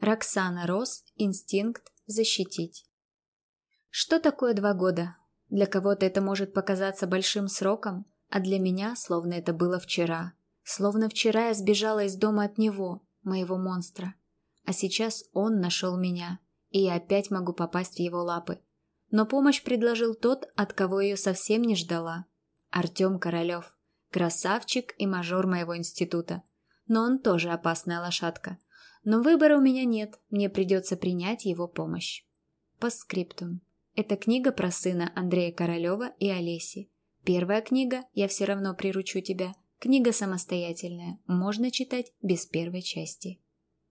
Роксана Рос. Инстинкт защитить. Что такое два года? Для кого-то это может показаться большим сроком, а для меня словно это было вчера. Словно вчера я сбежала из дома от него, моего монстра. А сейчас он нашел меня, и я опять могу попасть в его лапы. Но помощь предложил тот, от кого ее совсем не ждала. Артем Королев. Красавчик и мажор моего института. Но он тоже опасная лошадка. Но выбора у меня нет, мне придется принять его помощь. По скриптум. Это книга про сына Андрея Королева и Олеси. Первая книга «Я все равно приручу тебя» Книга самостоятельная, можно читать без первой части.